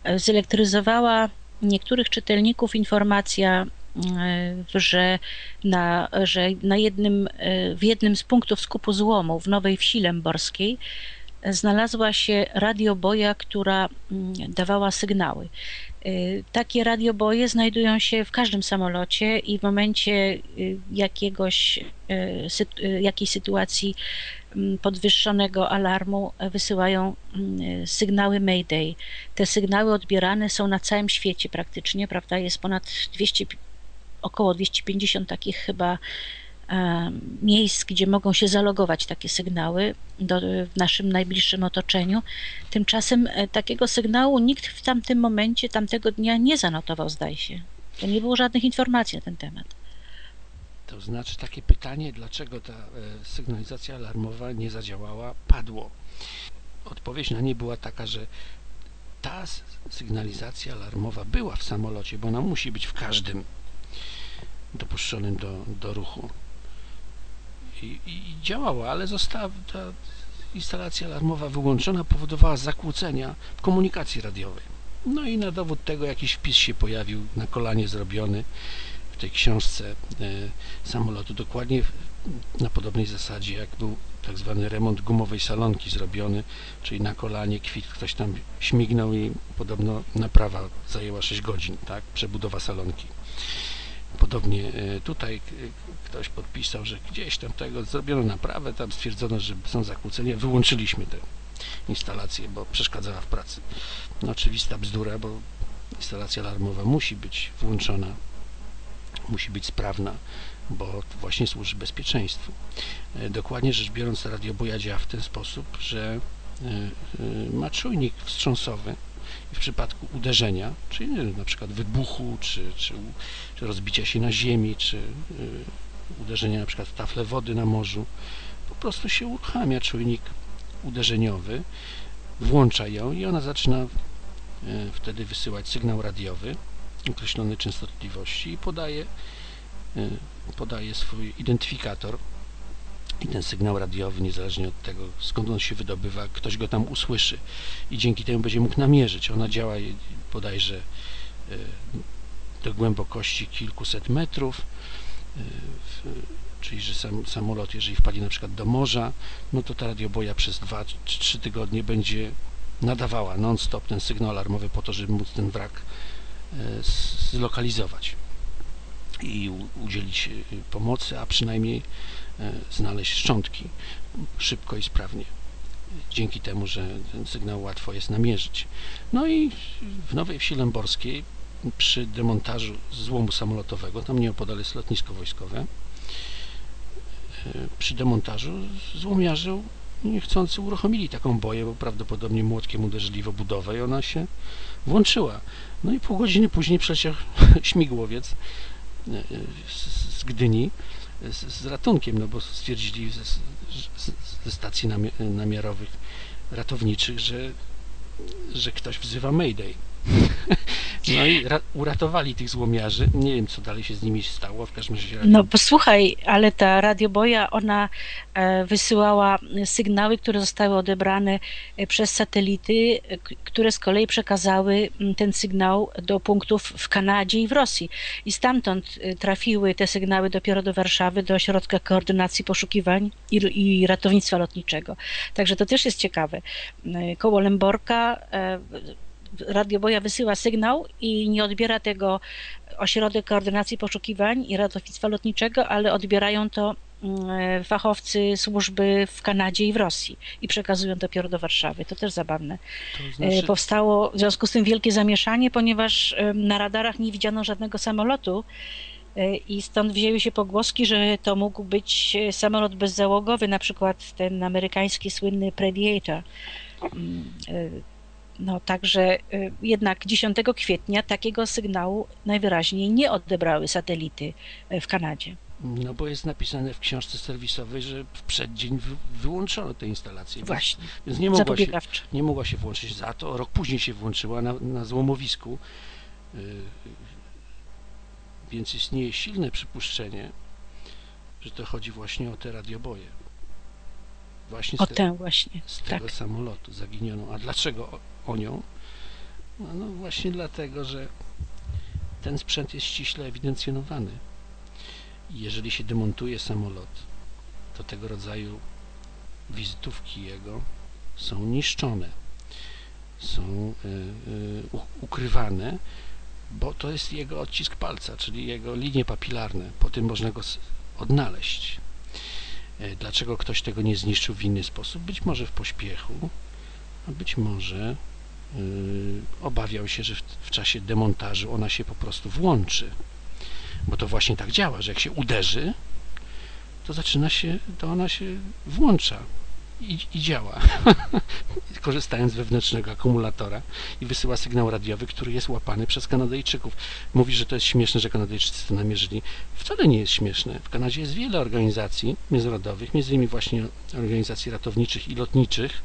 e, zelektryzowała niektórych czytelników informacja, e, że na, że na jednym, w jednym z punktów skupu złomu w Nowej Wsi Lęborskiej znalazła się radioboja, która mm, dawała sygnały. Y, takie radioboje znajdują się w każdym samolocie i w momencie y, jakiegoś, y, jakiejś sytuacji mm, podwyższonego alarmu wysyłają mm, sygnały Mayday. Te sygnały odbierane są na całym świecie praktycznie, prawda? Jest ponad 200, około 250 takich chyba miejsc, gdzie mogą się zalogować takie sygnały do, w naszym najbliższym otoczeniu. Tymczasem e, takiego sygnału nikt w tamtym momencie, tamtego dnia nie zanotował, zdaje się. To nie było żadnych informacji na ten temat. To znaczy takie pytanie, dlaczego ta e, sygnalizacja alarmowa nie zadziałała, padło. Odpowiedź na nie była taka, że ta sygnalizacja alarmowa była w samolocie, bo ona musi być w każdym dopuszczonym do, do ruchu i, i działała, ale została ta instalacja alarmowa wyłączona, powodowała zakłócenia w komunikacji radiowej. No i na dowód tego jakiś wpis się pojawił na kolanie zrobiony w tej książce samolotu dokładnie na podobnej zasadzie, jak był tak zwany remont gumowej salonki zrobiony, czyli na kolanie kwit, ktoś tam śmignął i podobno naprawa zajęła 6 godzin, tak, przebudowa salonki. Podobnie e, tutaj e, ktoś podpisał, że gdzieś tam tego zrobiono naprawę, tam stwierdzono, że są zakłócenia, wyłączyliśmy tę instalację, bo przeszkadzała w pracy. No oczywista bzdura, bo instalacja alarmowa musi być włączona, musi być sprawna, bo właśnie służy bezpieczeństwu. E, dokładnie rzecz biorąc, radiobuja działa w ten sposób, że ma czujnik wstrząsowy, w przypadku uderzenia, czyli na przykład wybuchu, czy, czy, czy rozbicia się na ziemi, czy y, uderzenia na przykład w taflę wody na morzu, po prostu się uruchamia czujnik uderzeniowy, włącza ją i ona zaczyna y, wtedy wysyłać sygnał radiowy określonej częstotliwości i podaje, y, podaje swój identyfikator i ten sygnał radiowy, niezależnie od tego, skąd on się wydobywa, ktoś go tam usłyszy i dzięki temu będzie mógł namierzyć. Ona działa bodajże e, do głębokości kilkuset metrów, e, czyli że sam samolot, jeżeli wpadnie na przykład do morza, no to ta radioboja przez 2 czy 3 tygodnie będzie nadawała non-stop ten sygnał alarmowy po to, żeby móc ten wrak e, zlokalizować i udzielić pomocy, a przynajmniej znaleźć szczątki szybko i sprawnie dzięki temu, że ten sygnał łatwo jest namierzyć. No i w Nowej Wsi Lęborskiej przy demontażu złomu samolotowego, tam nieopodal jest lotnisko wojskowe, e, przy demontażu złomiarze niechcący uruchomili taką boję, bo prawdopodobnie młotkiem uderzyli w obudowę i ona się włączyła. No i pół godziny później przecież śmigłowiec e, z Gdyni z, z ratunkiem, no bo stwierdzili ze, ze stacji namiarowych ratowniczych, że, że ktoś wzywa Mayday. No i uratowali tych złomiarzy. Nie wiem, co dalej się z nimi stało. W każdym razie. No posłuchaj, ale ta radioboja, ona e, wysyłała sygnały, które zostały odebrane e, przez satelity, e, które z kolei przekazały ten sygnał do punktów w Kanadzie i w Rosji. I stamtąd trafiły te sygnały dopiero do Warszawy, do Ośrodka Koordynacji Poszukiwań i, i Ratownictwa Lotniczego. Także to też jest ciekawe. Koło Lęborka radioboja wysyła sygnał i nie odbiera tego Ośrodek Koordynacji Poszukiwań i Ratownictwa Lotniczego, ale odbierają to mm, fachowcy służby w Kanadzie i w Rosji i przekazują dopiero do Warszawy. To też zabawne. To znaczy... E, powstało w związku z tym wielkie zamieszanie, ponieważ na radarach nie widziano żadnego samolotu e, i stąd wzięły się pogłoski, że to mógł być samolot bezzałogowy, na przykład ten amerykański słynny Predator mm, e, no także y, jednak 10 kwietnia takiego sygnału najwyraźniej nie odebrały satelity y, w Kanadzie. No bo jest napisane w książce serwisowej, że w przeddzień wyłączono tę instalację. Właśnie, więc nie mogła, się, nie mogła się włączyć za to. Rok później się włączyła na, na złomowisku. Yy, więc istnieje silne przypuszczenie, że to chodzi właśnie o te radioboje. Właśnie o tę właśnie. Z tego tak. samolotu zaginioną. A dlaczego o nią? No, no właśnie dlatego, że ten sprzęt jest ściśle ewidencjonowany. Jeżeli się demontuje samolot, to tego rodzaju wizytówki jego są niszczone, są y, y, ukrywane, bo to jest jego odcisk palca, czyli jego linie papilarne. Po tym można go odnaleźć. E, dlaczego ktoś tego nie zniszczył w inny sposób? Być może w pośpiechu, a być może obawiał się, że w, w, czasie demontażu ona się po prostu włączy. Bo to właśnie tak działa, że jak się uderzy, to zaczyna się, to ona się włącza i, i działa, korzystając z wewnętrznego akumulatora i wysyła sygnał radiowy, który jest łapany przez Kanadyjczyków. Mówi, że to jest śmieszne, że Kanadyjczycy to namierzyli. Wcale nie jest śmieszne. W Kanadzie jest wiele organizacji międzynarodowych, między innymi właśnie organizacji ratowniczych i lotniczych,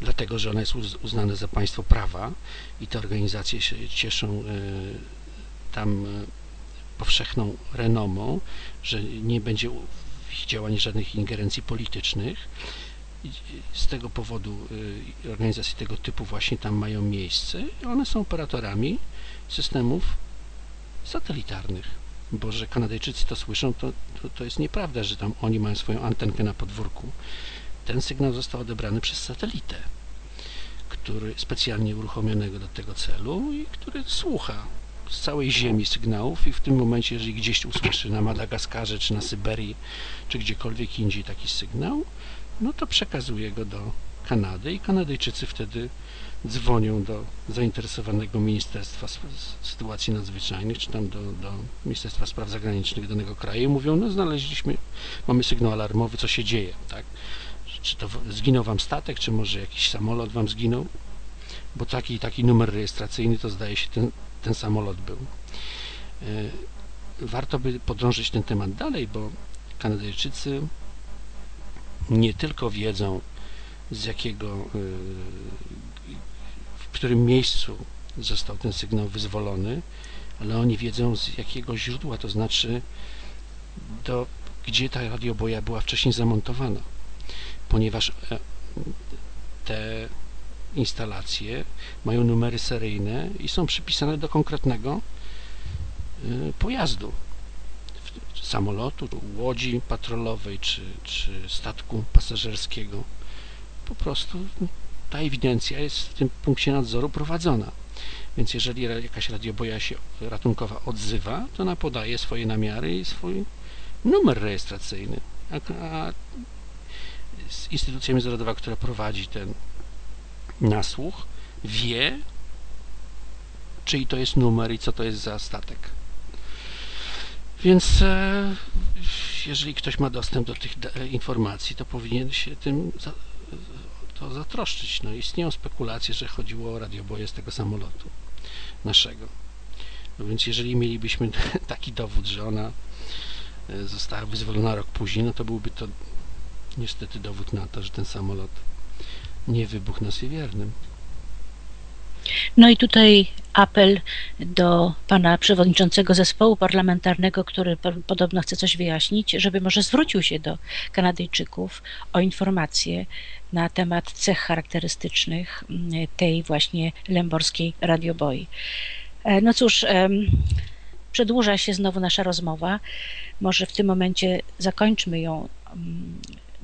dlatego, że ona jest uznana za państwo prawa i te organizacje się cieszą e, tam e, powszechną renomą, że nie będzie ich działań żadnych ingerencji politycznych. Z tego powodu y, organizacje tego typu właśnie tam mają miejsce one są operatorami systemów satelitarnych. Bo że Kanadyjczycy to słyszą, to, to, to jest nieprawda, że tam oni mają swoją antenkę na podwórku. Ten sygnał został odebrany przez satelitę, który specjalnie uruchomionego do tego celu i który słucha z całej Ziemi sygnałów i w tym momencie, jeżeli gdzieś usłyszy na Madagaskarze, czy na Syberii, czy gdziekolwiek indziej taki sygnał, no to przekazuje go do Kanady i Kanadyjczycy wtedy dzwonią do zainteresowanego Ministerstwa Sytuacji Nadzwyczajnych, czy tam do, do Ministerstwa Spraw Zagranicznych danego kraju i mówią, no znaleźliśmy, mamy sygnał alarmowy, co się dzieje, tak? Czy to zginął wam statek, czy może jakiś samolot wam zginął? Bo taki taki numer rejestracyjny to zdaje się ten, ten samolot był. E, warto by podrążyć ten temat dalej, bo Kanadyjczycy nie tylko wiedzą z jakiego e, w którym miejscu został ten sygnał wyzwolony, ale oni wiedzą z jakiego źródła, to znaczy do, gdzie ta radioboja była wcześniej zamontowana, ponieważ e, te instalacje mają numery seryjne i są przypisane do konkretnego e, pojazdu samolotu, łodzi patrolowej czy, czy statku pasażerskiego po prostu ta ewidencja jest w tym punkcie nadzoru prowadzona. Więc jeżeli jakaś radioboja się ratunkowa odzywa, to ona podaje swoje namiary i swój numer rejestracyjny. A, instytucja międzynarodowa, która prowadzi ten nasłuch, wie, czyj to jest numer i co to jest za statek. Więc e, jeżeli ktoś ma dostęp do tych informacji, to powinien się tym to zatroszczyć. No, istnieją spekulacje, że chodziło o radioboje z tego samolotu naszego. No więc jeżeli mielibyśmy taki dowód, że ona e, została wyzwolona rok później, no to byłby to niestety dowód na to, że ten samolot nie wybuchł na Siewiernym. No i tutaj apel do pana przewodniczącego zespołu parlamentarnego, który podobno chce coś wyjaśnić, żeby może zwrócił się do Kanadyjczyków o informacje na temat cech charakterystycznych mm, tej właśnie lęborskiej radioboi. E, no cóż, przedłuża się znowu nasza rozmowa. Może w tym momencie zakończmy ją.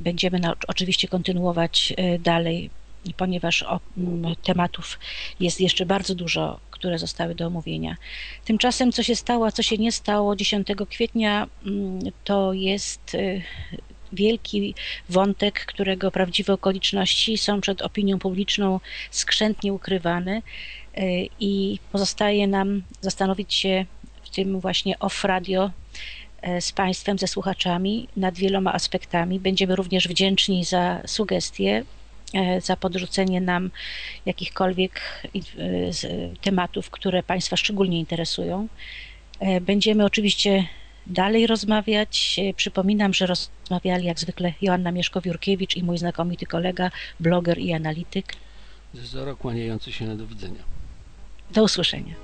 Będziemy na, oczywiście kontynuować e, dalej ponieważ o, tematów jest jeszcze bardzo dużo, które zostały do omówienia. Tymczasem, co się stało, a co się nie stało 10 kwietnia, to jest y, wielki wątek, którego prawdziwe okoliczności są przed opinią publiczną skrzętnie ukrywane y, i pozostaje nam zastanowić się w tym właśnie off radio y, z Państwem, ze słuchaczami nad wieloma aspektami. Będziemy również wdzięczni za sugestie, E, za podrzucenie nam jakichkolwiek e, tematów, które Państwa szczególnie interesują. E, będziemy oczywiście dalej rozmawiać. Przypominam, że rozmawiali jak zwykle Joanna Mieszkowiurkiewicz i mój znakomity kolega, bloger i analityk. Zero kłaniający się na do widzenia. Do usłyszenia.